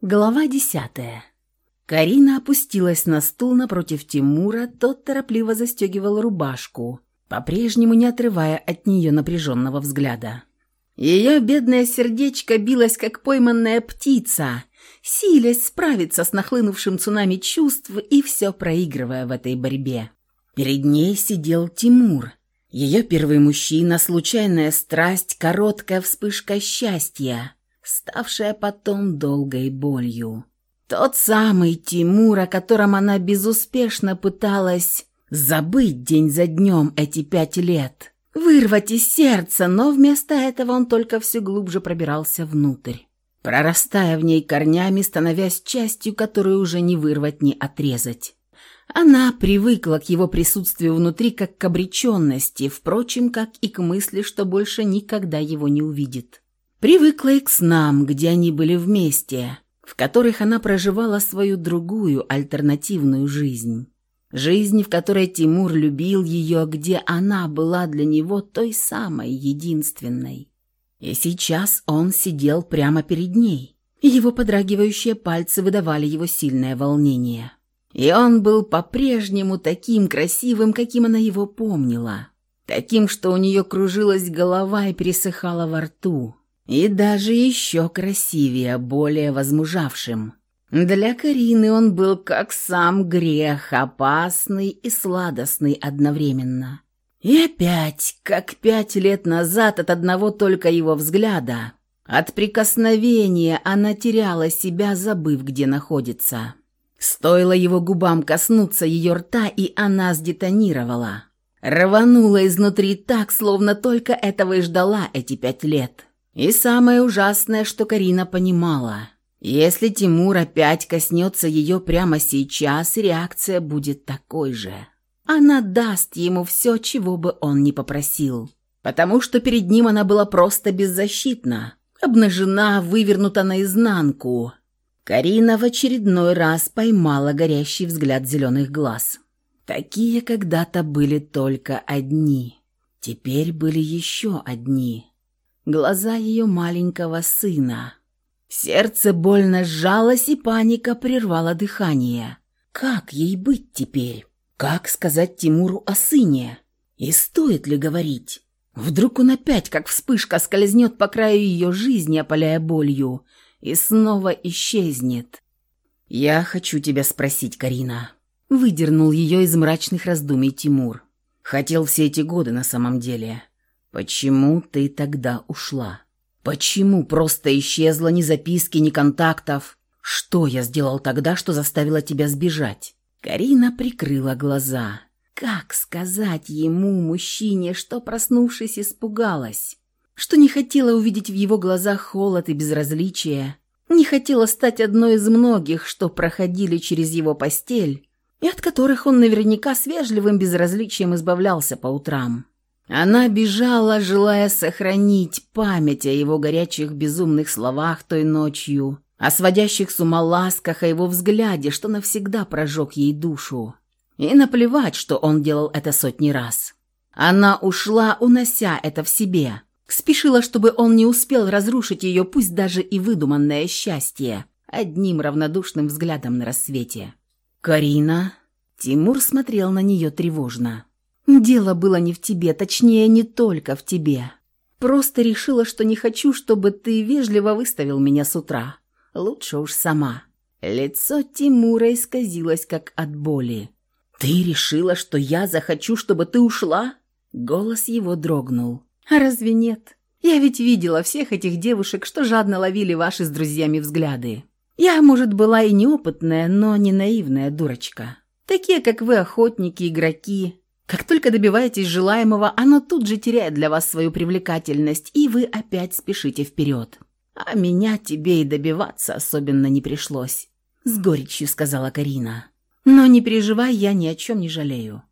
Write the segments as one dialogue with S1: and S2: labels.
S1: Глава десятая. Карина опустилась на стул напротив Тимура, тот торопливо застегивал рубашку, по-прежнему не отрывая от нее напряженного взгляда. Ее бедное сердечко билось, как пойманная птица, силясь справиться с нахлынувшим цунами чувств и все проигрывая в этой борьбе. Перед ней сидел Тимур, ее первый мужчина, случайная страсть, короткая вспышка счастья – ставшая потом долгой болью. Тот самый Тимур, о котором она безуспешно пыталась забыть день за днем эти пять лет, вырвать из сердца, но вместо этого он только все глубже пробирался внутрь, прорастая в ней корнями, становясь частью, которую уже не вырвать, ни отрезать. Она привыкла к его присутствию внутри как к обреченности, впрочем, как и к мысли, что больше никогда его не увидит. Привыкла и к снам, где они были вместе, в которых она проживала свою другую, альтернативную жизнь. Жизнь, в которой Тимур любил ее, где она была для него той самой, единственной. И сейчас он сидел прямо перед ней. Его подрагивающие пальцы выдавали его сильное волнение. И он был по-прежнему таким красивым, каким она его помнила. Таким, что у нее кружилась голова и пересыхала во рту и даже еще красивее, более возмужавшим. Для Карины он был как сам грех, опасный и сладостный одновременно. И опять, как пять лет назад от одного только его взгляда, от прикосновения она теряла себя, забыв, где находится. Стоило его губам коснуться ее рта, и она сдетонировала. Рванула изнутри так, словно только этого и ждала эти пять лет. И самое ужасное, что Карина понимала, если Тимур опять коснется ее прямо сейчас, реакция будет такой же. Она даст ему все, чего бы он ни попросил, потому что перед ним она была просто беззащитна, обнажена, вывернута наизнанку. Карина в очередной раз поймала горящий взгляд зеленых глаз. Такие когда-то были только одни. Теперь были еще одни глаза ее маленького сына. Сердце больно сжалось, и паника прервала дыхание. Как ей быть теперь? Как сказать Тимуру о сыне? И стоит ли говорить? Вдруг он опять, как вспышка, скользнет по краю ее жизни, опаляя болью, и снова исчезнет. «Я хочу тебя спросить, Карина». Выдернул ее из мрачных раздумий Тимур. Хотел все эти годы на самом деле. «Почему ты тогда ушла? Почему просто исчезла ни записки, ни контактов? Что я сделал тогда, что заставила тебя сбежать?» Карина прикрыла глаза. Как сказать ему, мужчине, что, проснувшись, испугалась? Что не хотела увидеть в его глазах холод и безразличие? Не хотела стать одной из многих, что проходили через его постель, и от которых он наверняка с вежливым безразличием избавлялся по утрам. Она бежала, желая сохранить память о его горячих безумных словах той ночью, о сводящих с ума ласках, о его взгляде, что навсегда прожег ей душу. И наплевать, что он делал это сотни раз. Она ушла, унося это в себе. Спешила, чтобы он не успел разрушить ее, пусть даже и выдуманное счастье, одним равнодушным взглядом на рассвете. «Карина?» Тимур смотрел на нее тревожно. Дело было не в тебе, точнее, не только в тебе. Просто решила, что не хочу, чтобы ты вежливо выставил меня с утра. Лучше уж сама». Лицо Тимура исказилось, как от боли. «Ты решила, что я захочу, чтобы ты ушла?» Голос его дрогнул. «А разве нет? Я ведь видела всех этих девушек, что жадно ловили ваши с друзьями взгляды. Я, может, была и неопытная, но не наивная дурочка. Такие, как вы, охотники, игроки, как только добиваетесь желаемого, оно тут же теряет для вас свою привлекательность, и вы опять спешите вперед. А меня тебе и добиваться особенно не пришлось. С горечью сказала Карина. Но не переживай, я ни о чем не жалею.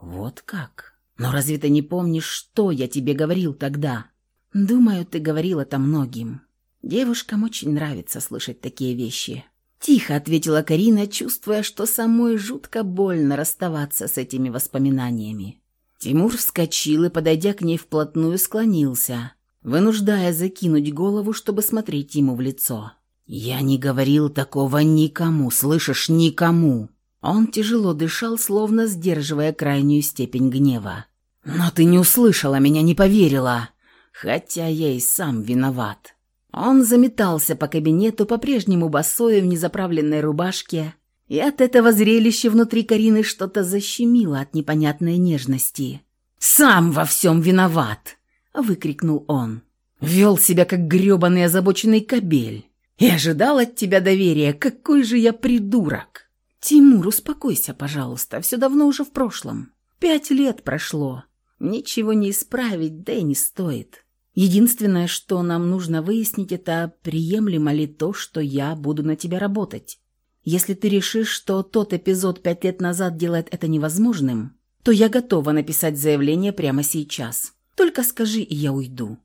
S1: Вот как? Но разве ты не помнишь, что я тебе говорил тогда? Думаю, ты говорил это многим. Девушкам очень нравится слышать такие вещи. Тихо ответила Карина, чувствуя, что самой жутко больно расставаться с этими воспоминаниями. Тимур вскочил и, подойдя к ней вплотную, склонился, вынуждая закинуть голову, чтобы смотреть ему в лицо. «Я не говорил такого никому, слышишь, никому!» Он тяжело дышал, словно сдерживая крайнюю степень гнева. «Но ты не услышала меня, не поверила, хотя я и сам виноват». Он заметался по кабинету, по-прежнему босой в незаправленной рубашке, и от этого зрелища внутри Карины что-то защемило от непонятной нежности. «Сам во всем виноват!» — выкрикнул он. «Вел себя, как гребаный озабоченный кобель. И ожидал от тебя доверия. Какой же я придурок!» «Тимур, успокойся, пожалуйста. Все давно уже в прошлом. Пять лет прошло. Ничего не исправить, да и не стоит. Единственное, что нам нужно выяснить, это приемлемо ли то, что я буду на тебя работать. Если ты решишь, что тот эпизод пять лет назад делает это невозможным, то я готова написать заявление прямо сейчас. Только скажи, и я уйду».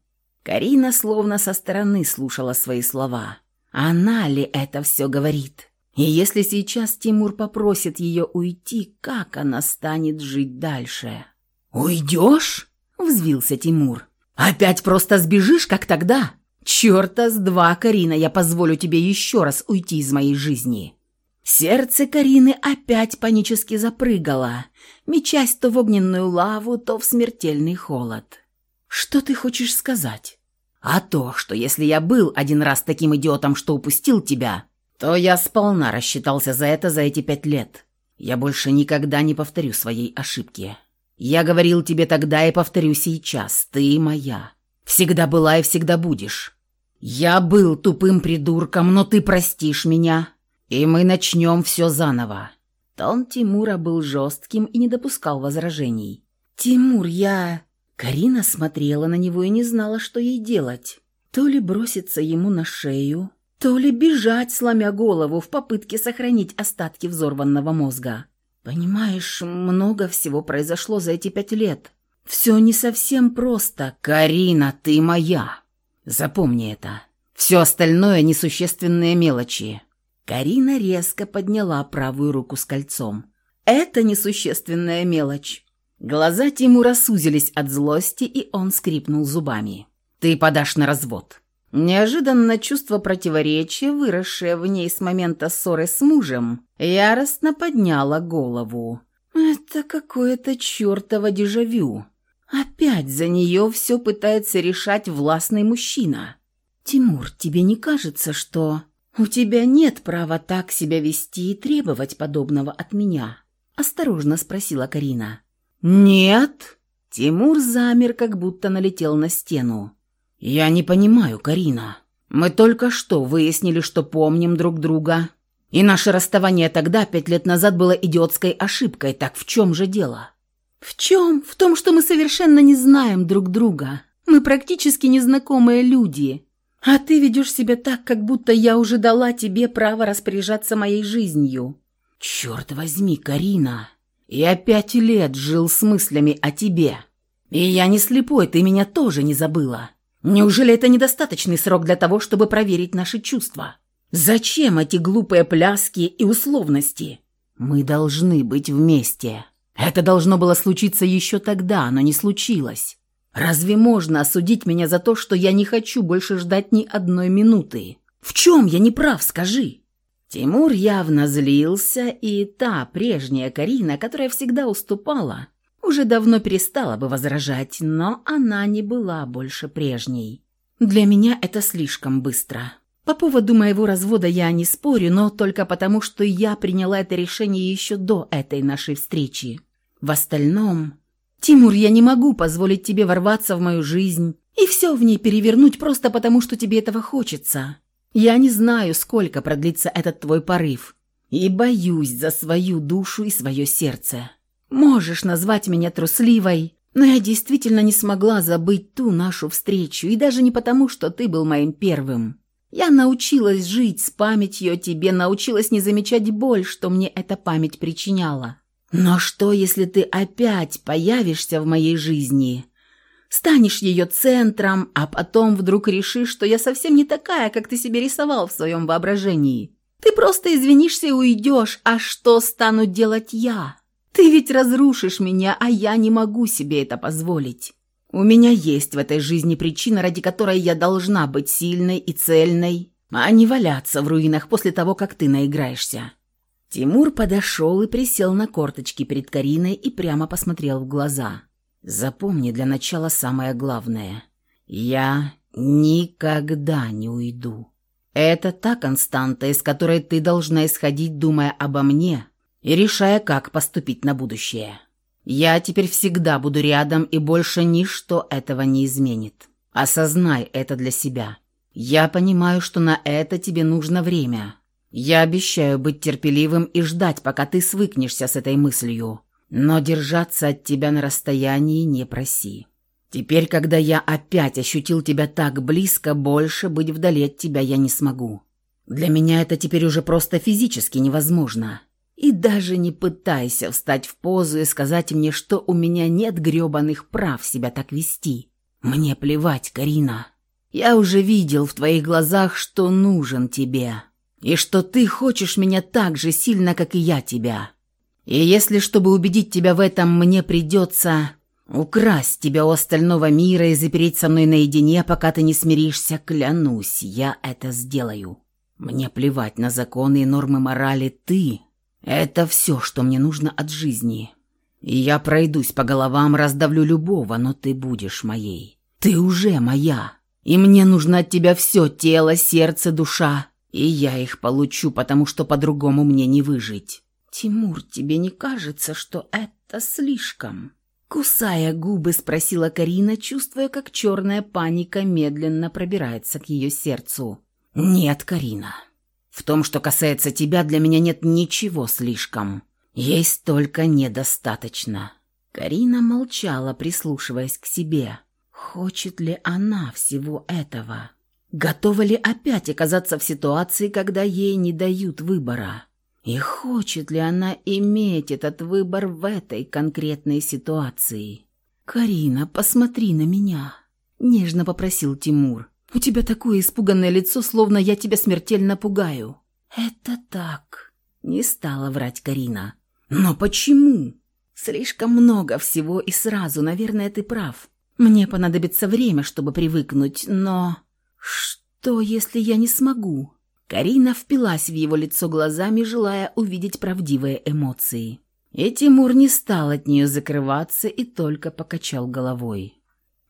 S1: Карина словно со стороны слушала свои слова. Она ли это все говорит? И если сейчас Тимур попросит ее уйти, как она станет жить дальше? «Уйдешь?» – взвился Тимур. «Опять просто сбежишь, как тогда? Черта с два, Карина, я позволю тебе еще раз уйти из моей жизни». Сердце Карины опять панически запрыгало, мечась то в огненную лаву, то в смертельный холод. «Что ты хочешь сказать?» «А то, что если я был один раз таким идиотом, что упустил тебя, то я сполна рассчитался за это за эти пять лет. Я больше никогда не повторю своей ошибки. Я говорил тебе тогда и повторю сейчас, ты моя. Всегда была и всегда будешь. Я был тупым придурком, но ты простишь меня, и мы начнем все заново». Тон Тимура был жестким и не допускал возражений. «Тимур, я...» Карина смотрела на него и не знала, что ей делать. То ли броситься ему на шею, то ли бежать, сломя голову, в попытке сохранить остатки взорванного мозга. «Понимаешь, много всего произошло за эти пять лет. Все не совсем просто. Карина, ты моя. Запомни это. Все остальное – несущественные мелочи. Карина резко подняла правую руку с кольцом. «Это несущественная мелочь». Глаза Тимура сузились от злости, и он скрипнул зубами. «Ты подашь на развод». Неожиданно чувство противоречия, выросшее в ней с момента ссоры с мужем, яростно подняло голову. «Это какое-то чертово дежавю. Опять за нее все пытается решать властный мужчина. Тимур, тебе не кажется, что...» «У тебя нет права так себя вести и требовать подобного от меня?» – осторожно спросила Карина. «Нет?» Тимур замер, как будто налетел на стену. «Я не понимаю, Карина. Мы только что выяснили, что помним друг друга. И наше расставание тогда, пять лет назад, было идиотской ошибкой. Так в чем же дело?» «В чем? В том, что мы совершенно не знаем друг друга. Мы практически незнакомые люди. А ты ведешь себя так, как будто я уже дала тебе право распоряжаться моей жизнью». «Черт возьми, Карина, я пять лет жил с мыслями о тебе. И я не слепой, ты меня тоже не забыла. Неужели это недостаточный срок для того, чтобы проверить наши чувства? Зачем эти глупые пляски и условности? Мы должны быть вместе. Это должно было случиться еще тогда, но не случилось. Разве можно осудить меня за то, что я не хочу больше ждать ни одной минуты? В чем я не прав, скажи?» Тимур явно злился, и та прежняя Карина, которая всегда уступала, уже давно перестала бы возражать, но она не была больше прежней. «Для меня это слишком быстро. По поводу моего развода я не спорю, но только потому, что я приняла это решение еще до этой нашей встречи. В остальном «Тимур, я не могу позволить тебе ворваться в мою жизнь и все в ней перевернуть просто потому, что тебе этого хочется. Я не знаю, сколько продлится этот твой порыв, и боюсь за свою душу и свое сердце. Можешь назвать меня трусливой, но я действительно не смогла забыть ту нашу встречу, и даже не потому, что ты был моим первым. Я научилась жить с памятью о тебе, научилась не замечать боль, что мне эта память причиняла. Но что, если ты опять появишься в моей жизни, станешь ее центром, а потом вдруг решишь, что я совсем не такая, как ты себе рисовал в своем воображении? Ты просто извинишься и уйдешь, а что стану делать я? Ты ведь разрушишь меня, а я не могу себе это позволить. У меня есть в этой жизни причина, ради которой я должна быть сильной и цельной, а не валяться в руинах после того, как ты наиграешься». Тимур подошел и присел на корточки перед Кариной и прямо посмотрел в глаза. «Запомни для начала самое главное. Я никогда не уйду. Это та константа, из которой ты должна исходить, думая обо мне и решая, как поступить на будущее. Я теперь всегда буду рядом, и больше ничто этого не изменит. Осознай это для себя. Я понимаю, что на это тебе нужно время». Я обещаю быть терпеливым и ждать, пока ты свыкнешься с этой мыслью. Но держаться от тебя на расстоянии не проси. Теперь, когда я опять ощутил тебя так близко, больше быть вдали от тебя я не смогу. Для меня это теперь уже просто физически невозможно. И даже не пытайся встать в позу и сказать мне, что у меня нет грёбаных прав себя так вести. Мне плевать, Карина. Я уже видел в твоих глазах, что нужен тебе и что ты хочешь меня так же сильно, как и я тебя. И если, чтобы убедить тебя в этом, мне придется украсть тебя у остального мира и запереть со мной наедине, пока ты не смиришься, клянусь, я это сделаю. Мне плевать на законы и нормы морали, ты — это все, что мне нужно от жизни. Я пройдусь по головам, раздавлю любого, но ты будешь моей. Ты уже моя. И мне нужно от тебя все тело, сердце, душа и я их получу, потому что по-другому мне не выжить. Тимур, тебе не кажется, что это слишком? Кусая губы, спросила Карина, чувствуя, как черная паника медленно пробирается к ее сердцу. «Нет, Карина. В том, что касается тебя, для меня нет ничего слишком. Есть только недостаточно». Карина молчала, прислушиваясь к себе. Хочет ли она всего этого? Готова ли опять оказаться в ситуации, когда ей не дают выбора? И хочет ли она иметь этот выбор в этой конкретной ситуации? «Карина, посмотри на меня», — нежно попросил Тимур. «У тебя такое испуганное лицо, словно я тебя смертельно пугаю». «Это так», — не стала врать Карина. «Но почему?» «Слишком много всего и сразу, наверное, ты прав. Мне понадобится время, чтобы привыкнуть, но...» «Что, если я не смогу?» Карина впилась в его лицо глазами, желая увидеть правдивые эмоции. И Тимур не стал от нее закрываться и только покачал головой.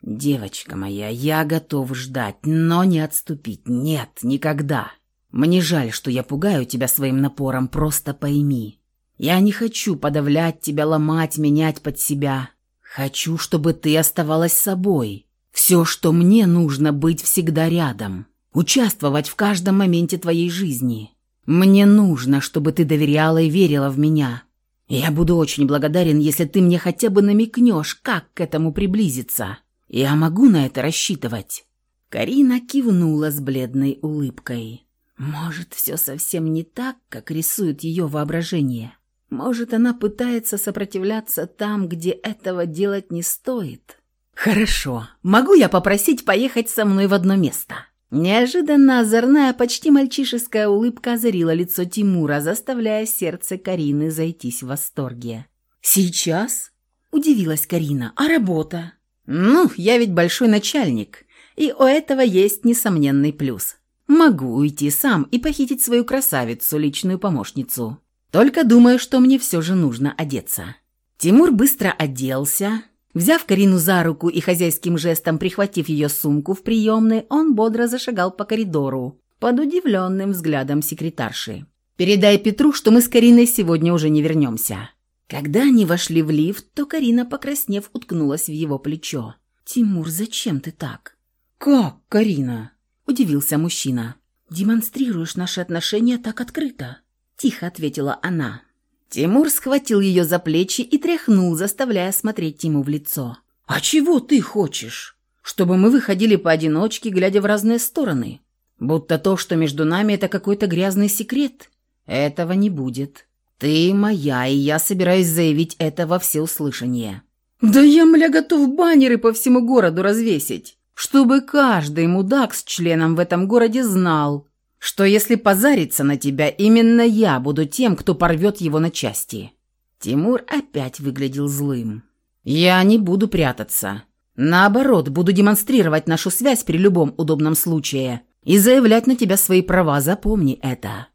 S1: «Девочка моя, я готов ждать, но не отступить. Нет, никогда. Мне жаль, что я пугаю тебя своим напором, просто пойми. Я не хочу подавлять тебя, ломать, менять под себя. Хочу, чтобы ты оставалась собой. Все, что мне нужно, быть всегда рядом, участвовать в каждом моменте твоей жизни. Мне нужно, чтобы ты доверяла и верила в меня. Я буду очень благодарен, если ты мне хотя бы намекнешь, как к этому приблизиться. Я могу на это рассчитывать». Карина кивнула с бледной улыбкой. «Может, все совсем не так, как рисует ее воображение? Может, она пытается сопротивляться там, где этого делать не стоит?» «Хорошо. Могу я попросить поехать со мной в одно место?» Неожиданно озорная, почти мальчишеская улыбка озарила лицо Тимура, заставляя сердце Карины зайтись в восторге. «Сейчас?» – удивилась Карина. «А работа?» «Ну, я ведь большой начальник, и у этого есть несомненный плюс. Могу уйти сам и похитить свою красавицу, личную помощницу. Только думаю, что мне все же нужно одеться». Тимур быстро оделся, Взяв Карину за руку и хозяйским жестом прихватив ее сумку в приемной, он бодро зашагал по коридору под удивленным взглядом секретарши. «Передай Петру, что мы с Кариной сегодня уже не вернемся». Когда они вошли в лифт, то Карина, покраснев, уткнулась в его плечо. «Тимур, зачем ты так?» «Как, Карина?» – удивился мужчина. «Демонстрируешь наши отношения так открыто», – тихо ответила она. Тимур схватил ее за плечи и тряхнул, заставляя смотреть ему в лицо. «А чего ты хочешь? Чтобы мы выходили поодиночке, глядя в разные стороны? Будто то, что между нами, это какой-то грязный секрет? Этого не будет. Ты моя, и я собираюсь заявить это во всеуслышание». «Да я, мля, готов баннеры по всему городу развесить, чтобы каждый мудак с членом в этом городе знал, что если позариться на тебя, именно я буду тем, кто порвет его на части». Тимур опять выглядел злым. «Я не буду прятаться. Наоборот, буду демонстрировать нашу связь при любом удобном случае. и заявлять на тебя свои права, запомни это».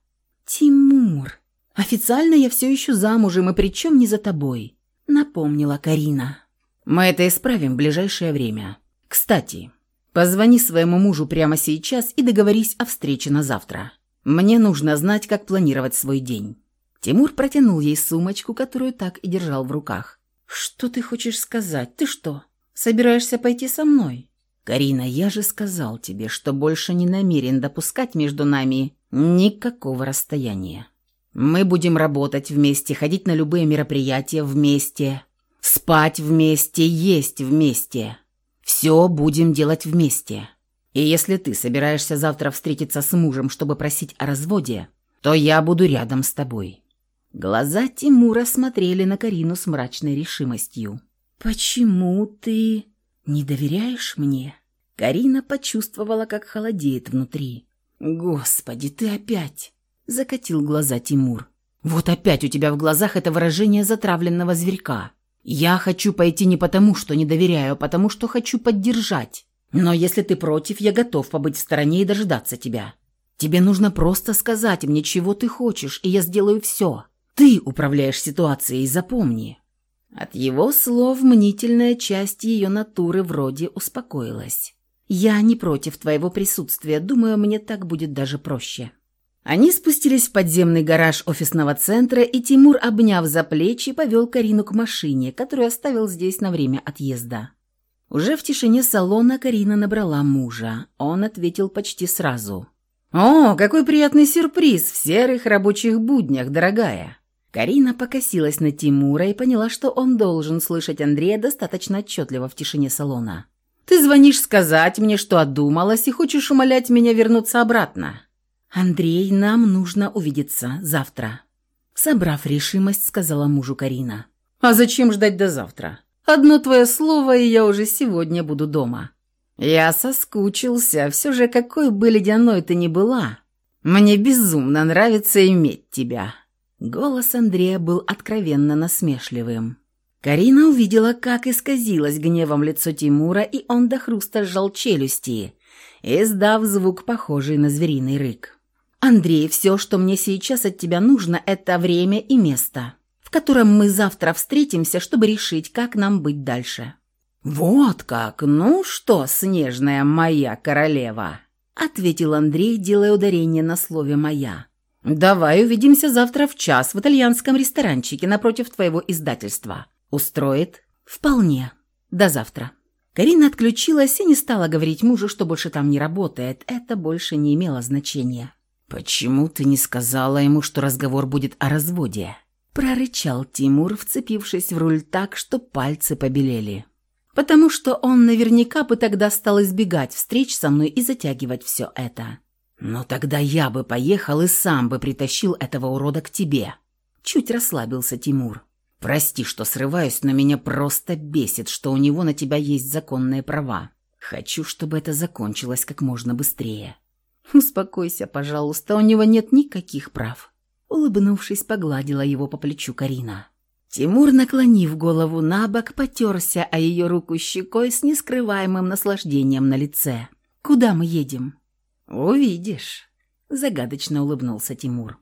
S1: «Тимур, официально я все еще замужем, и причем не за тобой», — напомнила Карина. «Мы это исправим в ближайшее время. Кстати, позвони своему мужу прямо сейчас и договорись о встрече на завтра. Мне нужно знать, как планировать свой день». Тимур протянул ей сумочку, которую так и держал в руках. «Что ты хочешь сказать? Ты что, собираешься пойти со мной?» «Карина, я же сказал тебе, что больше не намерен допускать между нами никакого расстояния. Мы будем работать вместе, ходить на любые мероприятия вместе, спать вместе, есть вместе. Все будем делать вместе. И если ты собираешься завтра встретиться с мужем, чтобы просить о разводе, то я буду рядом с тобой». Глаза Тимура смотрели на Карину с мрачной решимостью. «Почему ты не доверяешь мне?» Карина почувствовала, как холодеет внутри. «Господи, ты опять!» — закатил глаза Тимур. «Вот опять у тебя в глазах это выражение затравленного зверька. Я хочу пойти не потому, что не доверяю, а потому, что хочу поддержать. Но если ты против, я готов побыть в стороне и дожидаться тебя. Тебе нужно просто сказать мне, чего ты хочешь, и я сделаю все. Ты управляешь ситуацией, запомни». От его слов мнительная часть ее натуры вроде успокоилась. «Я не против твоего присутствия, думаю, мне так будет даже проще». Они спустились в подземный гараж офисного центра, и Тимур, обняв за плечи, повел Карину к машине, которую оставил здесь на время отъезда. Уже в тишине салона Карина набрала мужа. Он ответил почти сразу. «О, какой приятный сюрприз в серых рабочих буднях, дорогая!» Карина покосилась на Тимура и поняла, что он должен слышать Андрея достаточно отчетливо в тишине салона. «Ты звонишь сказать мне, что одумалась, и хочешь умолять меня вернуться обратно?» «Андрей, нам нужно увидеться завтра», — собрав решимость, сказала мужу Карина. «А зачем ждать до завтра? Одно твое слово, и я уже сегодня буду дома». «Я соскучился, все же какой бы ледяной ты ни была. Мне безумно нравится иметь тебя». Голос Андрея был откровенно насмешливым. Карина увидела, как исказилось гневом лицо Тимура, и он до хруста сжал челюсти, издав звук, похожий на звериный рык. «Андрей, все, что мне сейчас от тебя нужно, это время и место, в котором мы завтра встретимся, чтобы решить, как нам быть дальше». «Вот как! Ну что, снежная моя королева!» — ответил Андрей, делая ударение на слове «моя». «Давай увидимся завтра в час в итальянском ресторанчике напротив твоего издательства. Устроит?» «Вполне. До завтра». Карина отключилась и не стала говорить мужу, что больше там не работает. Это больше не имело значения. «Почему ты не сказала ему, что разговор будет о разводе?» Прорычал Тимур, вцепившись в руль так, что пальцы побелели. «Потому что он наверняка бы тогда стал избегать встреч со мной и затягивать все это. «Но тогда я бы поехал и сам бы притащил этого урода к тебе». Чуть расслабился Тимур. «Прости, что срываюсь, но меня просто бесит, что у него на тебя есть законные права. Хочу, чтобы это закончилось как можно быстрее». «Успокойся, пожалуйста, у него нет никаких прав». Улыбнувшись, погладила его по плечу Карина. Тимур, наклонив голову на бок, потерся о ее руку щекой с нескрываемым наслаждением на лице. «Куда мы едем?» «Увидишь», — загадочно улыбнулся Тимур.